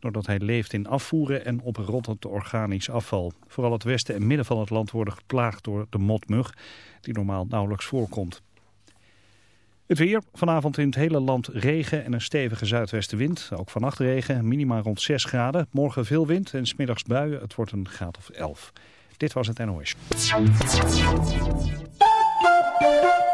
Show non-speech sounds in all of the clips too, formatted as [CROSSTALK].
doordat hij leeft in afvoeren en oprottend organisch afval. Vooral het westen en midden van het land worden geplaagd door de motmug, die normaal nauwelijks voorkomt. Het weer, vanavond in het hele land regen en een stevige zuidwestenwind. Ook vannacht regen, minima rond 6 graden. Morgen veel wind en smiddags buien. Het wordt een graad of 11. Dit was het NOS.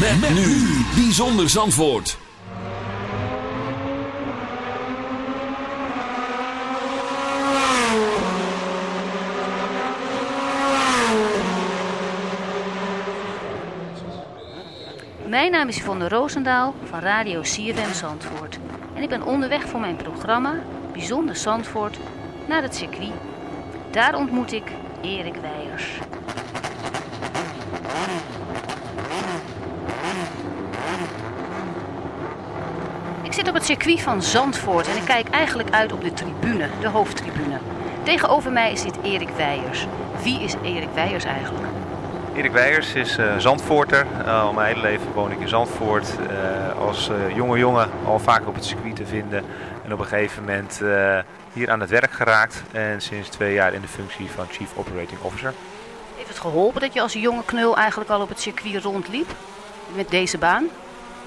Met, nu Bijzonder Zandvoort. Mijn naam is Yvonne Roosendaal van Radio CFM Zandvoort. En ik ben onderweg voor mijn programma Bijzonder Zandvoort naar het circuit. Daar ontmoet ik Erik Weijers. Zit op het circuit van Zandvoort en ik kijk eigenlijk uit op de tribune, de hoofdtribune. Tegenover mij zit Erik Weijers. Wie is Erik Weijers eigenlijk? Erik Weijers is eh, Zandvoorter. Eh, al mijn hele leven woon ik in Zandvoort. Eh, als jonge jongen al vaak op het circuit te vinden. En op een gegeven moment hier aan het werk geraakt. En sinds twee jaar in de functie van Chief Operating Officer. Heeft het geholpen dat je als jonge knul eigenlijk al op het circuit rondliep? Met deze baan?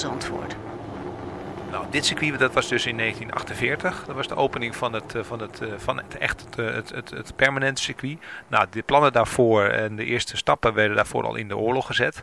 Van? Nou, dit circuit dat was dus in 1948. Dat was de opening van het, eh, van het, eh, van het echt eh, het, het, het permanente circuit. Nou, de plannen daarvoor en de eerste stappen werden daarvoor al in de oorlog gezet.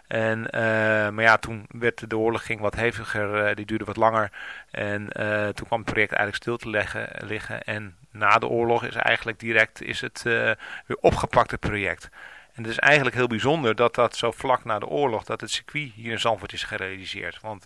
En, uh, maar ja, toen werd de oorlog ging wat heviger, uh, die duurde wat langer. En uh, toen kwam het project eigenlijk stil te leggen, liggen. En na de oorlog is eigenlijk direct is het weer opgepakt, het project. En het is eigenlijk heel bijzonder dat dat zo vlak na de oorlog, dat het circuit hier in Zandvoort is gerealiseerd. Want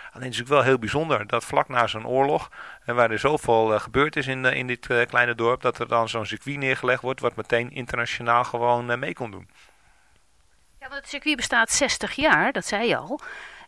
Alleen is het wel heel bijzonder dat vlak na zo'n oorlog, en waar er zoveel uh, gebeurd is in, uh, in dit kleine dorp, dat er dan zo'n circuit neergelegd wordt wat meteen internationaal gewoon mee kon doen. Ja, want het circuit bestaat 60 jaar, dat zei je al.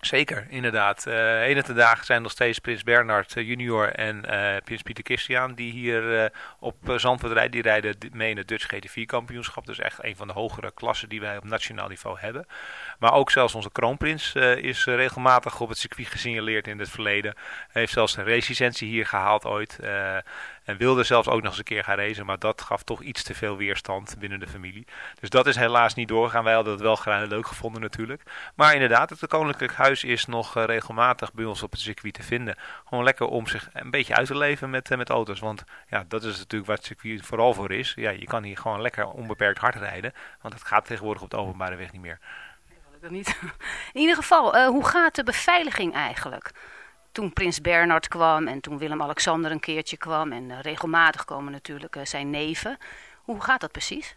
Zeker, inderdaad. Uh, ene te dagen zijn nog steeds Prins Bernhard junior en uh, Prins Pieter Christian die hier op Zandvoort rijden. Die rijden mee in het Dutch GT4 kampioenschap. Dus echt een van de hogere klassen die wij op nationaal niveau hebben. Maar ook zelfs onze kroonprins is regelmatig op het circuit gesignaleerd in het verleden. Hij heeft zelfs een racelicentie hier gehaald ooit. En wilde zelfs ook nog eens een keer gaan racen, maar dat gaf toch iets te veel weerstand binnen de familie. Dus dat is helaas niet doorgegaan. Wij hadden het wel graag leuk gevonden natuurlijk. Maar inderdaad, het Koninklijk Huis is nog regelmatig bij ons op het circuit te vinden. Gewoon lekker om zich een beetje uit te leven met, met auto's. Want ja, dat is natuurlijk waar het circuit vooral voor is. Ja, je kan hier gewoon lekker onbeperkt hard rijden. Want dat gaat tegenwoordig op de openbare weg niet meer. Niet. [LAUGHS] In ieder geval, uh, hoe gaat de beveiliging eigenlijk? toen prins Bernard kwam en toen Willem-Alexander een keertje kwam. En uh, regelmatig komen natuurlijk uh, zijn neven. Hoe gaat dat precies?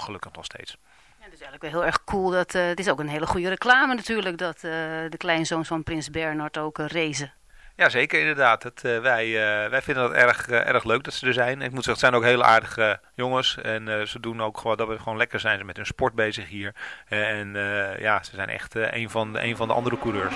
gelukkig nog steeds. Ja, het is eigenlijk wel heel erg cool. Dat, uh, het is ook een hele goede reclame natuurlijk dat uh, de kleinzoons van Prins Bernhard ook uh, racen. Ja, zeker inderdaad. Het, wij, wij vinden het erg, erg leuk dat ze er zijn. Ik moet zeggen, het zijn ook hele aardige jongens. En ze doen ook gewoon dat we gewoon lekker zijn met hun sport bezig hier. en ja, ze zijn echt een, van de, een van de andere coureurs.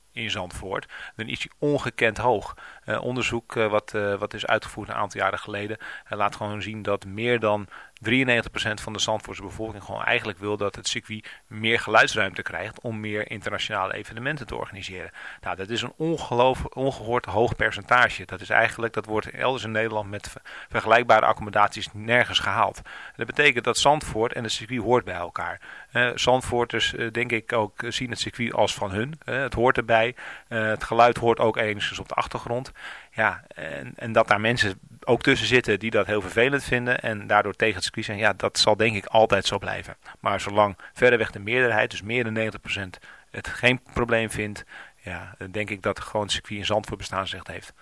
in Zandvoort, dan is die ongekend hoog. Uh, onderzoek uh, wat, uh, wat is uitgevoerd een aantal jaren geleden laat gewoon zien dat meer dan 93% van de Zandvoortse bevolking gewoon eigenlijk wil dat het circuit meer geluidsruimte krijgt om meer internationale evenementen te organiseren. Nou, dat is een ongehoord hoog percentage. Dat is eigenlijk, dat wordt elders in Nederland met vergelijkbare accommodaties nergens gehaald. Dat betekent dat Zandvoort en het circuit hoort bij elkaar. Uh, Zandvoorters denk ik ook zien het circuit als van hun. Het hoort erbij. het geluid hoort ook enigszins op de achtergrond. Ja, en, en dat daar mensen ook tussen zitten die dat heel vervelend vinden en daardoor tegen het circuit zijn, ja, dat zal denk ik altijd zo blijven. Maar zolang verreweg de meerderheid, dus meer dan 90%, het geen probleem vindt, ja, denk ik dat gewoon het circuit in Zandvoort bestaansrecht heeft.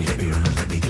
Let me experience. Let me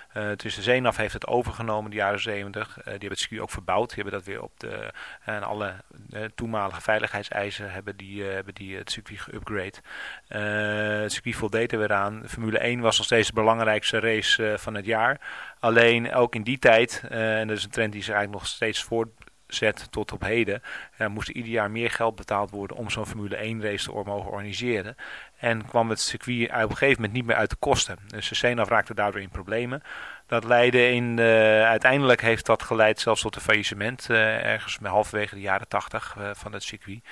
Dus de CENAF heeft het overgenomen in de jaren 70. die hebben het circuit ook verbouwd. Die hebben dat weer op de, en alle toenmalige veiligheidseisen hebben die, hebben die het circuit geüpgrade. Het circuit voldeed er weer aan. Formule 1 was nog steeds de belangrijkste race van het jaar. Alleen ook in die tijd, en dat is een trend die zich eigenlijk nog steeds voortzet tot op heden, moest er ieder jaar meer geld betaald worden om zo'n Formule 1 race te mogen organiseren. En kwam het circuit op een gegeven moment niet meer uit de kosten. Dus de CNAF raakte daardoor in problemen. Dat leidde in, uh, uiteindelijk heeft dat geleid zelfs tot een faillissement, uh, ergens halverwege de jaren 80 uh, van het circuit.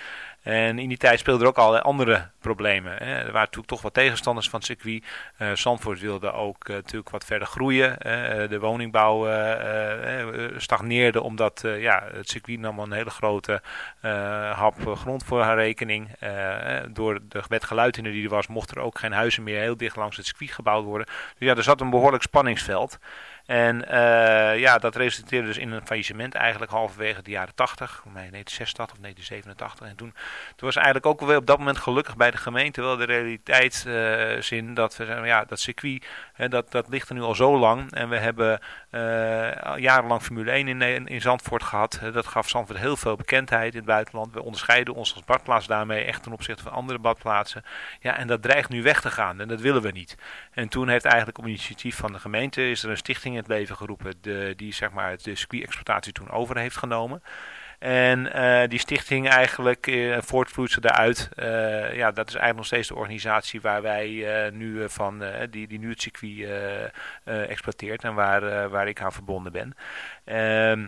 En in die tijd speelden er ook allerlei andere problemen. Hè. Er waren natuurlijk toch wat tegenstanders van het circuit. Uh, Zandvoort wilde ook uh, natuurlijk wat verder groeien. Uh, de woningbouw stagneerde omdat ja, het circuit nam een hele grote hap grond voor haar rekening. door de wet geluiden die er was, mochten er ook geen huizen meer heel dicht langs het circuit gebouwd worden. Dus ja, er zat een behoorlijk spanningsveld. En uh, ja, dat resulteerde dus in een faillissement eigenlijk halverwege de jaren 80, voor mij 1986 of 1987. En toen, toen was eigenlijk ook weer op dat moment gelukkig bij de gemeente wel de realiteitszin uh, dat we ja, dat circuit, dat, dat ligt er nu al zo lang. En we hebben uh, jarenlang Formule 1 in, in Zandvoort gehad. dat gaf Zandvoort heel veel bekendheid in het buitenland. We onderscheiden ons als badplaats daarmee echt ten opzichte van andere badplaatsen. Ja, en dat dreigt nu weg te gaan en dat willen we niet. En toen heeft eigenlijk op initiatief van de gemeente is er een stichting in het leven geroepen die zeg maar de circuit-exploitatie toen over heeft genomen. En uh, die stichting eigenlijk uh, voortvloeit daaruit. Uh, ja, dat is eigenlijk nog steeds de organisatie waar wij nu van, die, die nu het circuit exploiteert en waar, waar ik aan verbonden ben. Ehm,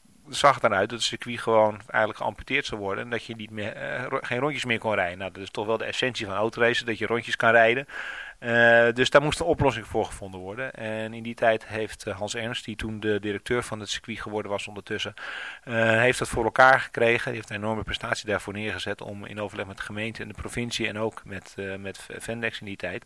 zag het eruit dat het circuit gewoon eigenlijk geamputeerd zou worden. En dat je niet meer, uh, geen rondjes meer kon rijden. Nou, dat is toch wel de essentie van autoracen, dat je rondjes kan rijden. Uh, dus daar moest een oplossing voor gevonden worden. En in die tijd heeft eh, Hans Ernst, die toen de directeur van het circuit geworden was ondertussen, heeft dat voor elkaar gekregen. Die heeft een enorme prestatie daarvoor neergezet om in overleg met de gemeente en de provincie en ook met, uh, met Vendex in die tijd,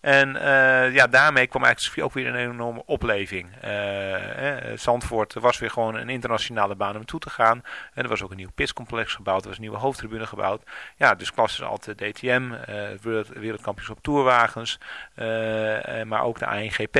En uh, ja, daarmee kwam eigenlijk ook weer een enorme opleving. Uh, eh, Zandvoort was weer gewoon een internationale baan om toe te gaan. En er was ook een nieuw piscomplex gebouwd, er was een nieuwe hoofdtribune gebouwd. Ja, dus klassen als de DTM, uh, wereldkampioenschap tourwagens, maar ook de ANGP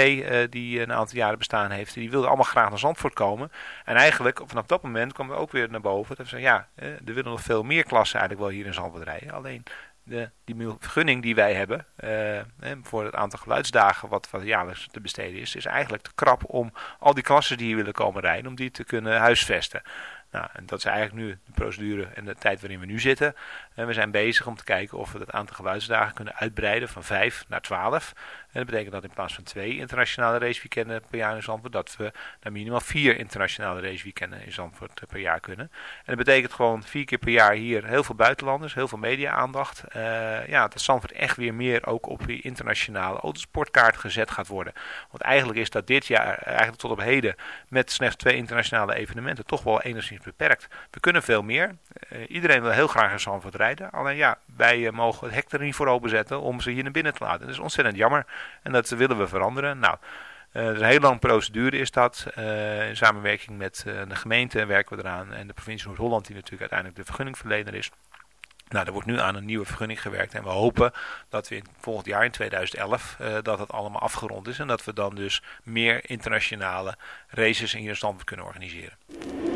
die een aantal jaren bestaan heeft. Die wilden allemaal graag naar Zandvoort komen. En eigenlijk vanaf dat moment kwam we ook weer naar boven. Dat we zeiden, ja, er willen nog veel meer klassen eigenlijk wel hier in Zandvoort rijden. Alleen de, die vergunning die wij hebben uh, voor het aantal geluidsdagen wat, wat jaarlijks te besteden is, is eigenlijk te krap om al die klassen die hier willen komen rijden, om die te kunnen huisvesten. Nou, en dat is eigenlijk nu de procedure en de tijd waarin we nu zitten. En we zijn bezig om te kijken of we het aantal geluidsdagen kunnen uitbreiden van 5 naar 12. En dat betekent dat in plaats van twee internationale raceweekenden per jaar in Zandvoort, dat we naar minimaal vier internationale raceweekenden in Zandvoort per jaar kunnen. En dat betekent gewoon vier keer per jaar hier heel veel buitenlanders, heel veel media-aandacht. Uh, ja, dat Zandvoort echt weer meer ook op die internationale autosportkaart gezet gaat worden. Want eigenlijk is dat dit jaar, eigenlijk tot op heden, met slechts twee internationale evenementen, toch wel enigszins beperkt. We kunnen veel meer. Iedereen wil heel graag in Zandvoort rijden. Alleen ja, wij uh, mogen het hek er niet voor openzetten om ze hier naar binnen te laten. Dat is ontzettend jammer. En dat willen we veranderen. Nou, is een heel lang procedure is dat. Uh, in samenwerking met de gemeente werken we eraan. En de provincie Noord-Holland die natuurlijk uiteindelijk de vergunningverlener is. Nou, er wordt nu aan een nieuwe vergunning gewerkt. En we hopen dat we in, volgend jaar in 2011 dat het allemaal afgerond is. En dat we dan dus meer internationale races in stand kunnen organiseren.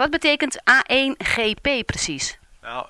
Wat betekent A1GP precies?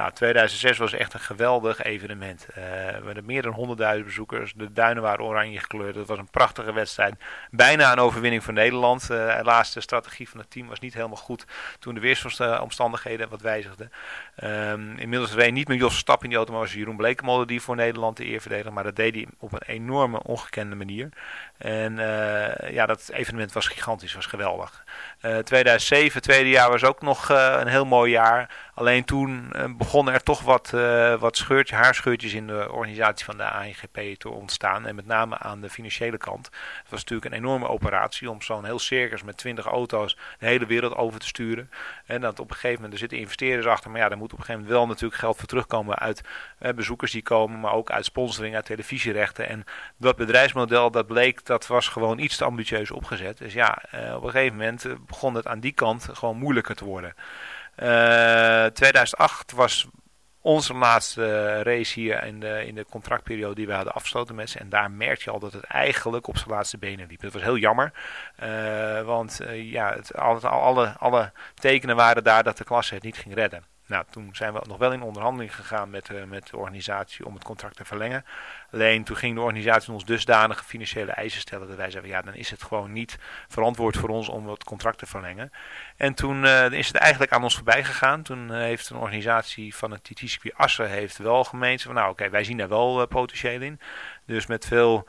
Nou, 2006 was echt een geweldig evenement. Uh, we hadden meer dan 100.000 bezoekers. De duinen waren oranje gekleurd. Het was een prachtige wedstrijd. Bijna een overwinning voor Nederland. Helaas, de strategie van het team was niet helemaal goed toen de weersomstandigheden wat wijzigden. Um, inmiddels reed niet meer Jos Stap in die auto, maar was Jeroen Blekemolen die voor Nederland de eer verdedigde. Maar dat deed hij op een enorme, ongekende manier. En uh, ja, dat evenement was gigantisch, was geweldig. 2007, tweede jaar, was ook nog een heel mooi jaar. Alleen toen begonnen er toch wat, uh, wat scheurtje, haarscheurtjes in de organisatie van de ANGP te ontstaan. En met name aan de financiële kant. Het was natuurlijk een enorme operatie om zo'n heel circus met 20 auto's de hele wereld over te sturen. En dat op een gegeven moment, er zitten investeerders achter. Maar ja, daar moet op een gegeven moment wel natuurlijk geld voor terugkomen uit eh, bezoekers die komen. Maar ook uit sponsoring, uit televisierechten. En dat bedrijfsmodel, dat bleek, dat was gewoon iets te ambitieus opgezet. Dus ja, uh, op een gegeven moment begon het aan die kant gewoon moeilijker te worden. Uh, 2008 was onze laatste race hier in de, in de contractperiode die we hadden afgesloten met ze. En daar merk je al dat het eigenlijk op zijn laatste benen liep. Dat was heel jammer. Want ja, het, alle, alle, alle tekenen waren daar dat de klasse het niet ging redden. Nou, toen zijn we nog wel in onderhandeling gegaan met, uh, met de organisatie om het contract te verlengen. Alleen toen ging de organisatie ons dusdanige financiële eisen stellen dat wij zeiden, ja, dan is het gewoon niet verantwoord voor ons om het contract te verlengen. En toen uh, is het eigenlijk aan ons voorbij gegaan. Toen uh, heeft een organisatie van het TTCP Assen heeft wel gemeend van, nou oké, wij zien daar wel potentieel in. Dus met veel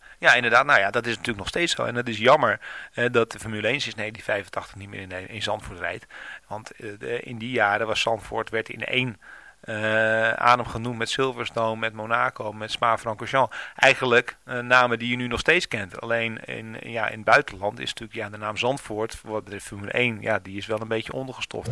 Ja, inderdaad. Nou ja, dat is natuurlijk nog steeds zo. En het is jammer eh, dat de Formule 1 sinds 1985 niet meer in, in Zandvoort rijdt. Want eh, in die jaren was Zandvoort werd in één uh, adem genoemd met Silverstone, met Monaco, met Spa-Francorchamps. Eigenlijk namen die je nu nog steeds kent. Alleen in, ja, in het buitenland is natuurlijk ja, de naam Zandvoort, wat de Formule 1, ja, die is wel een beetje ondergestoft.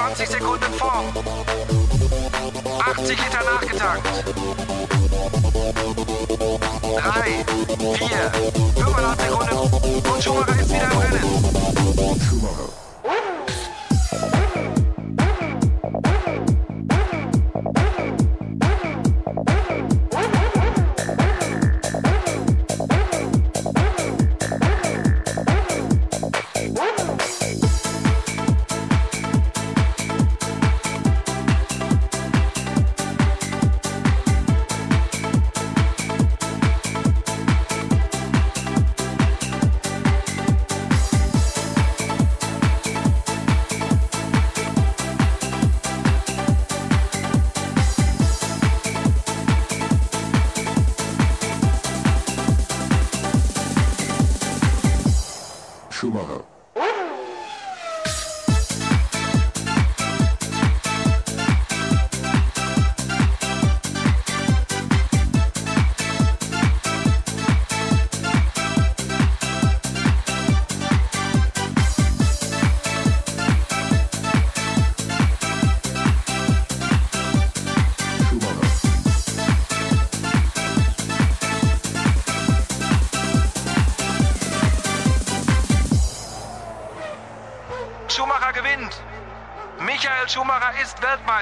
20 Sekunden vor. 80 Liter nachgetankt. 3, 4, 5,5 Sekunden und Schumacher ist wieder im Rennen.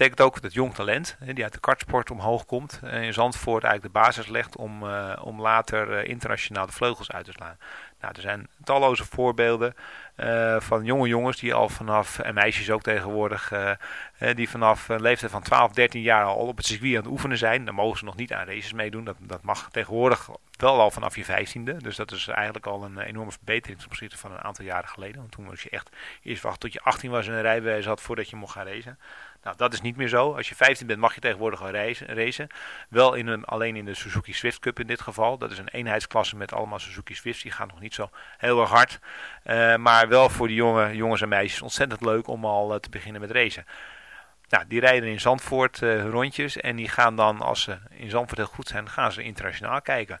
betekent ook dat jong talent, die uit de kartsport omhoog komt, en in Zandvoort eigenlijk de basis legt om, uh, om later uh, internationaal de vleugels uit te slaan. Nou, er zijn talloze voorbeelden van jonge jongens die al vanaf, en meisjes ook tegenwoordig, die vanaf een leeftijd van 12, 13 jaar al op het circuit aan het oefenen zijn. Dan mogen ze nog niet aan races meedoen. Dat, dat mag tegenwoordig wel al vanaf je 15e. Dus dat is eigenlijk al een enorme verbetering ten opzichte van een aantal jaren geleden. Want toen was je echt eerst wachten tot je 18 was en een rijbewijs had voordat je mocht gaan racen. Nou, dat is niet meer zo. Als je 15 bent mag je tegenwoordig wel racen. Wel in een, alleen in de Suzuki Swift Cup in dit geval. Dat is een eenheidsklasse met allemaal Suzuki Swifts. Die gaan nog niet zo heel erg hard. Uh, maar wel voor de jonge, jongens en meisjes ontzettend leuk om al uh, te beginnen met racen. Nou, die rijden in Zandvoort uh, rondjes en die gaan dan, als ze in Zandvoort heel goed zijn, gaan ze internationaal kijken.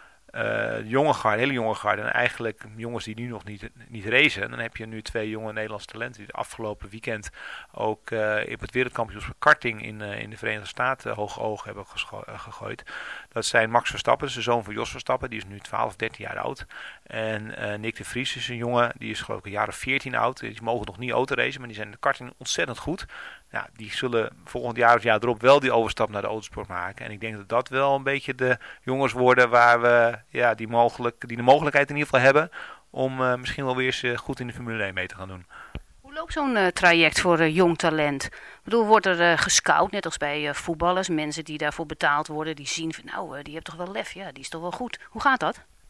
uh, jonge garde, hele jonge garde. En eigenlijk jongens die nu nog niet, niet racen. dan heb je nu twee jonge Nederlandse talenten die het afgelopen weekend ook uh, op het wereldkampioenschap karting in, uh, in de Verenigde Staten hoog oog hebben gegooid. Dat zijn Max Verstappen, de zoon van Jos Verstappen. Die is nu 12, 13 jaar oud. En Nick de Vries is een jongen, die is geloof ik een jaar of 14 oud. Die mogen nog niet autoracen, maar die zijn in de karting ontzettend goed. Ja, die zullen volgend jaar of jaar erop wel die overstap naar de autosport maken. En ik denk dat dat wel een beetje de jongens worden waar we ja, die, mogelijk, die de mogelijkheid in ieder geval hebben om uh, misschien wel weer eens goed in de Formule 1 mee te gaan doen. Loopt zo'n uh, traject voor jong talent? Ik bedoel, wordt er gescout, net als bij voetballers, mensen die daarvoor betaald worden, die zien van nou, die heeft toch wel lef, ja, die is toch wel goed. Hoe gaat dat?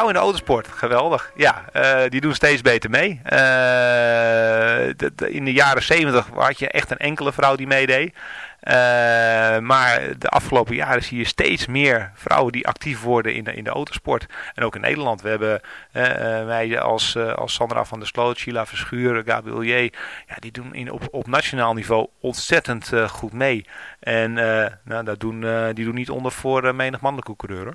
De vrouwen in de autosport, geweldig. Ja, uh, die doen steeds beter mee. De, in de jaren 70 had je echt een enkele vrouw die meedeed. Uh, maar de afgelopen jaren zie je steeds meer vrouwen die actief worden in de, in de autosport. En ook in Nederland. We hebben meiden als, als Sandra van der Sloot, Sheila Verschuur, Gabriel J. Ja, die doen op, op nationaal niveau ontzettend goed mee. En nou, dat doen, die doen niet onder voor menig mannelijke coureur.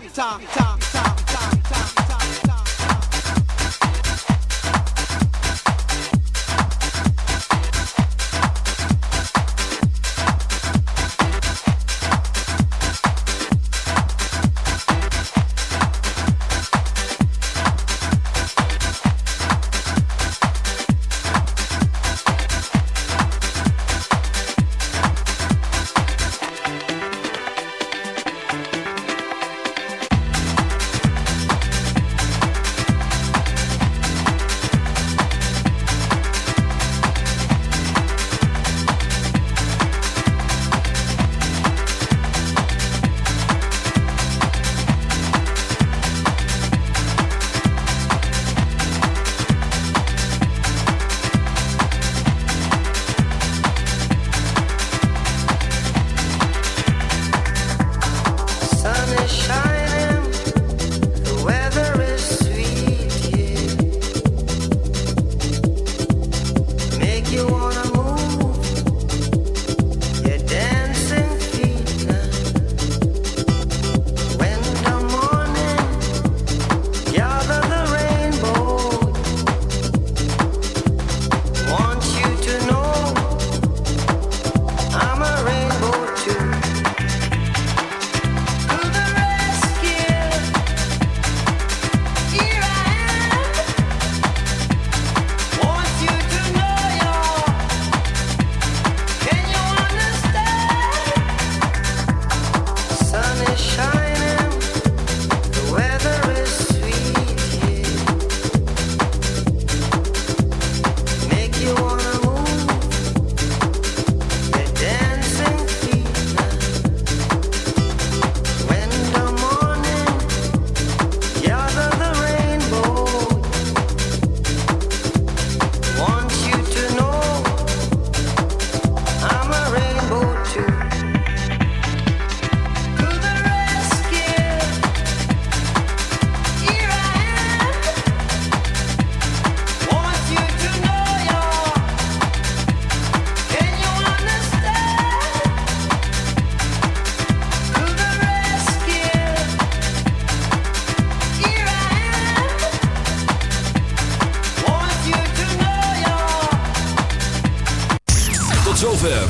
Ta, ta,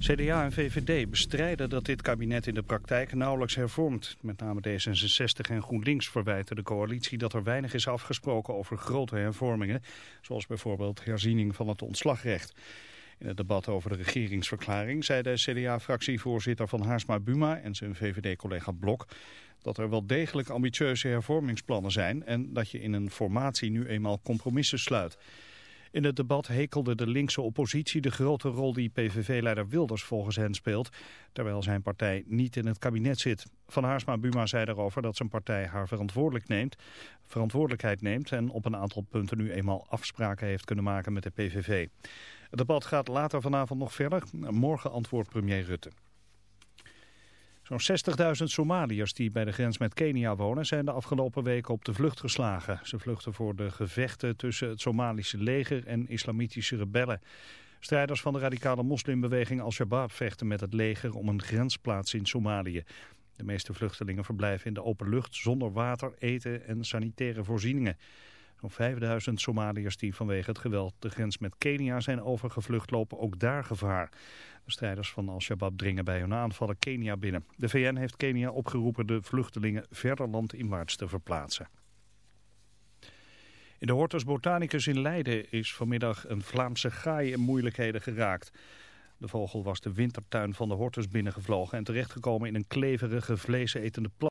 CDA en VVD bestrijden dat dit kabinet in de praktijk nauwelijks hervormt. Met name D66 en GroenLinks verwijten de coalitie dat er weinig is afgesproken over grote hervormingen. Zoals bijvoorbeeld herziening van het ontslagrecht. In het debat over de regeringsverklaring zei de CDA-fractievoorzitter van Haarsma Buma en zijn VVD-collega Blok dat er wel degelijk ambitieuze hervormingsplannen zijn en dat je in een formatie nu eenmaal compromissen sluit. In het debat hekelde de linkse oppositie de grote rol die PVV-leider Wilders volgens hen speelt, terwijl zijn partij niet in het kabinet zit. Van Haarsma Buma zei daarover dat zijn partij haar verantwoordelijk neemt, verantwoordelijkheid neemt en op een aantal punten nu eenmaal afspraken heeft kunnen maken met de PVV. Het debat gaat later vanavond nog verder. Morgen antwoordt premier Rutte. Zo'n 60.000 Somaliërs die bij de grens met Kenia wonen zijn de afgelopen weken op de vlucht geslagen. Ze vluchten voor de gevechten tussen het Somalische leger en islamitische rebellen. Strijders van de radicale moslimbeweging Al-Shabaab vechten met het leger om een grensplaats in Somalië. De meeste vluchtelingen verblijven in de open lucht zonder water, eten en sanitaire voorzieningen. Zo'n 5000 Somaliërs die vanwege het geweld de grens met Kenia zijn overgevlucht lopen ook daar gevaar. De strijders van Al-Shabaab dringen bij hun aanvallen Kenia binnen. De VN heeft Kenia opgeroepen de vluchtelingen verder landinwaarts te verplaatsen. In de Hortus Botanicus in Leiden is vanmiddag een Vlaamse gaai in moeilijkheden geraakt. De vogel was de wintertuin van de Hortus binnengevlogen en terechtgekomen in een kleverige vleesetende plant.